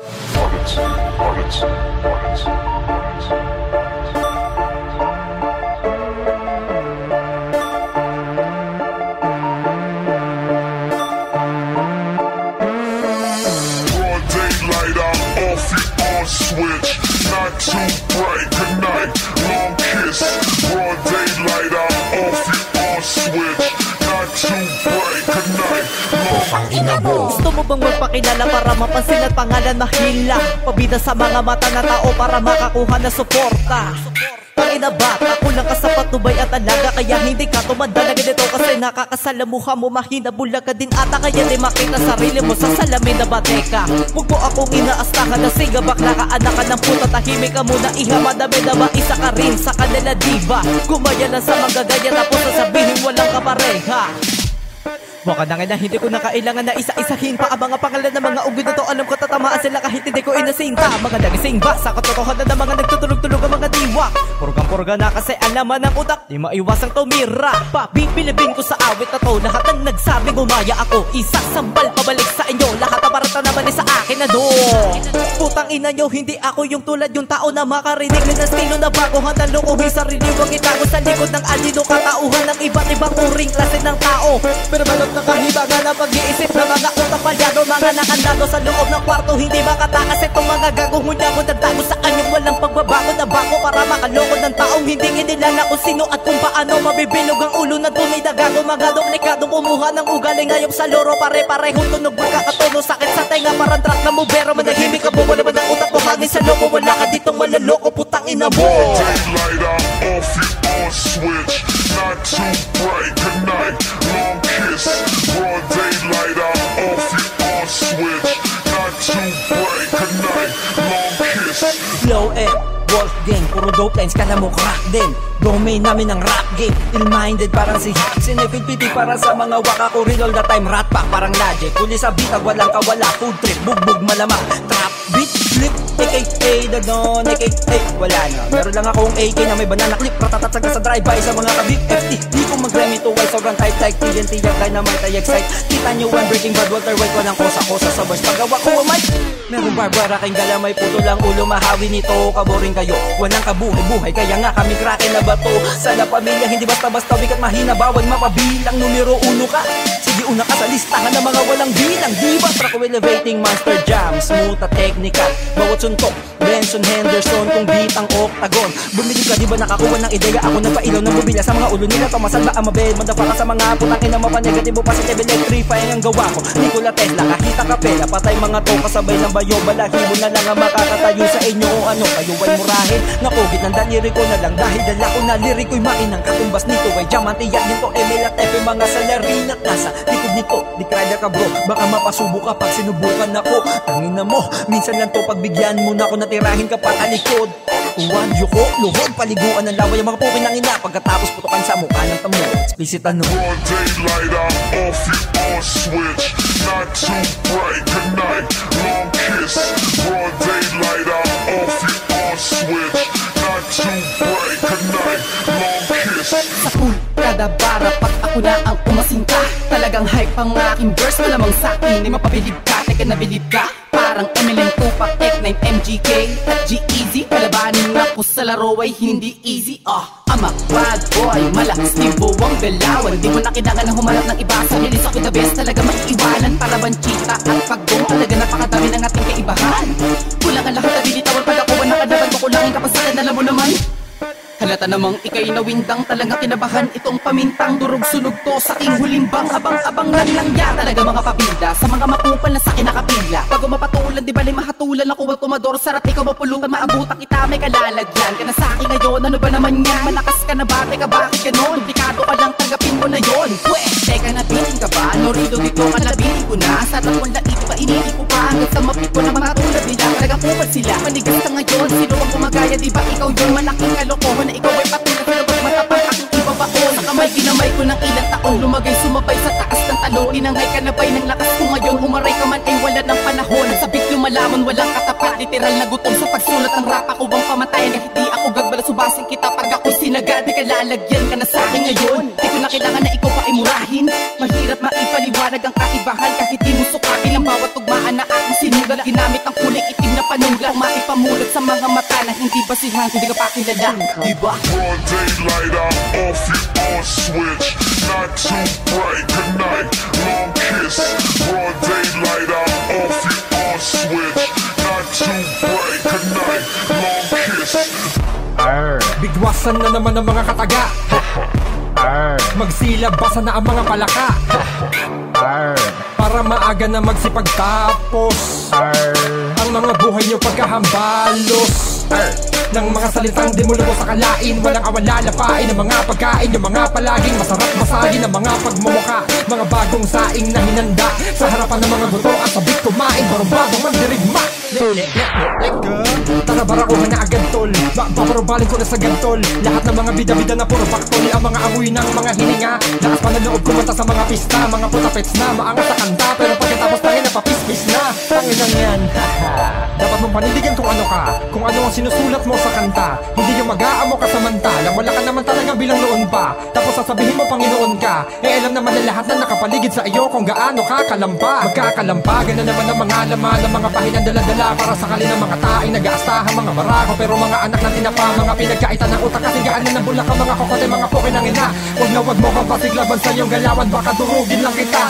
Morgans, Morgans, Morgans, Morgans. Long Ang ina mo Gusto mo bang magpakilala para mapansin at pangalan mahila? Pabida sa mga mata na tao para makakuha na suporta Tangina ba? Ako lang kasapat tubay at alaga Kaya hindi ka tumanda na ganito Kasi nakakasalamuha mo mahina Bulag ka din ata Kaya di makita sarili mo sa salamin na bateka Huwag mo akong inaastahan na siga Bakla ka anak ka ng puta Tahimik ka muna iha Madami na ba isa ka rin sa kanila diba Gumaya lang sa mga gaya Tapos sasabihin walang kapareha Baka na na hindi ko na kailangan na isa-isahin pa ang mga pangalan ng mga ugod na to. Alam ko tatamaan sila kahit hindi ko inasinta Mga nagising ba? Sa katotohanan ng mga nagtutulog-tulog diwa Purgang-purga na kasi alaman ng utak. Di maiwasang tumira. Pabibilibin ko sa awit na to. Lahat ng nagsabing umaya ako. Isasambal pabalik sa inyo. Lahat ang parata naman ay sa akin na do Putang ina nyo Hindi ako yung tulad yung tao na makarinig Ng estilo na bago. Handa lukuhin sarili Huwag itago sa likod ng alino. Katauhan ng iba't ibang uring klase ng tao. Pero balot na kahibagan ang pag-iisip ng mga utak palyado. Mga nakandado sa loob ng kwarto Hindi makatakas itong mga gagong Huli ako nagtago sa anyong walang pagbabago na bako Para makaloko ng taong hindi inilan kung sino at kung paano Mabibilog ang ulo na gago Mga duplikadong kumuha ng ugaling ngayong sa loro Pare-parehong tunog magkakatuno Sakit sa tenga parang truck na mubero Manahimik ka bumula man ang utak mo Hangin sa loko Wala ka ditong malaloko Putang ina mo daylight, I'm off you on switch. Not too puro dope lines, kala mo crack din. Domain namin ng rap game. Ill-minded parang si Hack Sinipid pipi para sa mga waka. Ko Real all the time, rat pack parang logic Huli sa bitag, walang kawala. Food trip, bugbog malamang. Trap, beat, aka the don Aka, wala na. Meron lang akong AK na may banana clip. Ratatatsaga sa drive-by sa mga kabig FT, di ko mag-rhyme ito. Why sobrang tight like TNT, yung dynamite I excite. Kita nyo ang breaking bad Walter White Walang kosa-kosa sa bars Paggawa ko ang mic Merong barbara kayong galamay Puto lang ulo mahawi nito. Kaboring kayo. Walang kabuhay-buhay. Kaya nga kami kraken na bato. Sana pamilya hindi basta-basta. Wikat mahina Bawal mapabilang. Numero uno ka. Sige una ka sa listahan ng mga walang bilang. Diba track elevating monster jam. Smooth at technical. Bawat suntok. Benson Henderson Kung beat ang octagon. Bumili ka di nakakuha ng ideya? Ako nagpailaw ng bubila sa mga ulo nila. Pamasan ba ang mabel Madafaka sa mga putang ina Mapanegatibo positive electrifying ang gawa ko. Nikola Tesla kahit ang kapela Patay mga to. Kasabay ng bayo Balahibo na lang ang makakatayo sa inyo. O ano kayo ay murahin Nakugit ng daliri ko na lang. Dahil dala ko na liriko'y makinang Katumbas nito ay diamante. Yan nito Emil at Epe mga salarin at nasa likod nito. Di ka bro Baka mapasubo ka pag sinubukan ako. Tangin na mo Minsan lang to pagbigyan mo na ako Natirahin ka pa talikod Uwan, yuko, luhod, paliguan ng laway Ang mga pukin ng ina Pagkatapos putukan sa mukha ng tamo Explicit ano Broad daylight, I'm off you on switch. Not too bright, good night, long kiss. Broad daylight, I'm off you on switch. Not too bright, good night, long kiss. Sa kada bara pag ako na ang umasinta Talagang hype ang aking verse Malamang sa akin ay mapabilib ka Teka nabilib ka Parang Eminem Tupac, Tech9, MGK G-Eazy Kalabanin ako sa laro ay hindi easy. Ah, I'm a bad boy Malakas ni buwang belawan. Di mo na kailangan na humarap ng iba. Sa nilis ako the best Talaga maiiwanan. Para banchita at pagdong Talaga napakadami ng ating kaibahan. Kulang ang lahat na binitawan Pag ako ang nakadaban Kukulangin ka pa sa akin. Alam mo naman Halata namang ikay nawindang talaga kinabahan. Itong pamintang durog sunog to. Sa aking huling bang Abang-abang lang lang ya talaga mga papilda Sa mga makupal na sa akin nakapila Bago mapatulan di bali mahatulan. Ako ang tumador. Sarat ikaw mapulutan. Maabutan kita may kalalagyan. Ka na sa akin ngayon ano ba naman yan? Malakas ka na ba? Teka bakit ganon? Duplikado ka lang tanggapin mo na yon napitin ka ba Norido dito kalabihin ko na. Sa tatlong lait pa inili ko pa Hanggang sa mapit ko na mga tulad nila. Talagang kupal sila. Manigas ka ngayon Sino ang gumagaya di ba? Ikaw yung malaking kalokohan na ikaw ay patuloy Pero ba't matapang aking iba baon Sa kamay ginamay ko ng ilang taon. Lumagay sumabay sa taas ng talon. Inangay ka na ba'y ng lakas ko ngayon. Umaray ka man ay wala ng panahon. Sabik lumalaman walang katapat. Literal na gutom sa pagsulat ng rap. Ako bang pamatayan kahit di ako gagbala Subasin kita. Pag ako sinagad Di ka lalagyan ka na sa akin ngayon. Di ko na kailangan na ikaw pa imurahin Mahirap maipaliwanag ang kaibahan Kahit di mo sukatin ang bawat tugmaan na aking sinula Ginamit ang kulay itim na panula Umati pamulat sa mga mata na hindi basihan Hindi ka pa kilala, diba? Broad daylight, I'm off you on switch. Not too bright, good night, long kiss. Broad daylight, I'm off you on switch. Not too bright, good night, long kiss. Bigwasan na naman ang mga kataga Magsilabasan na ang mga palaka Para maaga na magsipagtapos Ang mga buhay niyo pagkahambalos. Ng mga salitang di mo lubos sa kalain Walang awala lapain ng mga pagkain Yung mga palaging masarap masagin ng mga pagmumuka Mga bagong saing na hinanda Sa harapan ng mga buto at sabik kumain Barumbadong mandirigma Tara barakuhan na agad tol. Ba Paparubalin ko na sa gantol. Lahat ng mga bida-bida na puro paktol Ang mga amoy ng mga hininga. Lakas pa na loob kumanta sa mga pista Mga putapets na maangat sa kanta. Pero pagkatapos tangin na papispis na. Tanginang yan Dapat mong panindigan kung ano ka Kung ano ang sinusulat mo sa kanta. Hindi mag-aamo ka samantalang Wala ka naman talaga bilang noon pa. Tapos sasabihin mo Panginoon ka Eh alam naman na lahat na nakapaligid sa iyo Kung gaano ka kalampa Magkakalampagan na naman ang mga laman Ng mga pahinang dala-dala Para sa kalina mga taing nag-aastahan Mga barako pero mga anak na tinapa Mga pinagkaitan ng utak Kasi gaan na ng bulak ang mga kokote Mga pokin ng ina. Huwag na huwag mo kang sa iyong galawan Baka durugin lang kita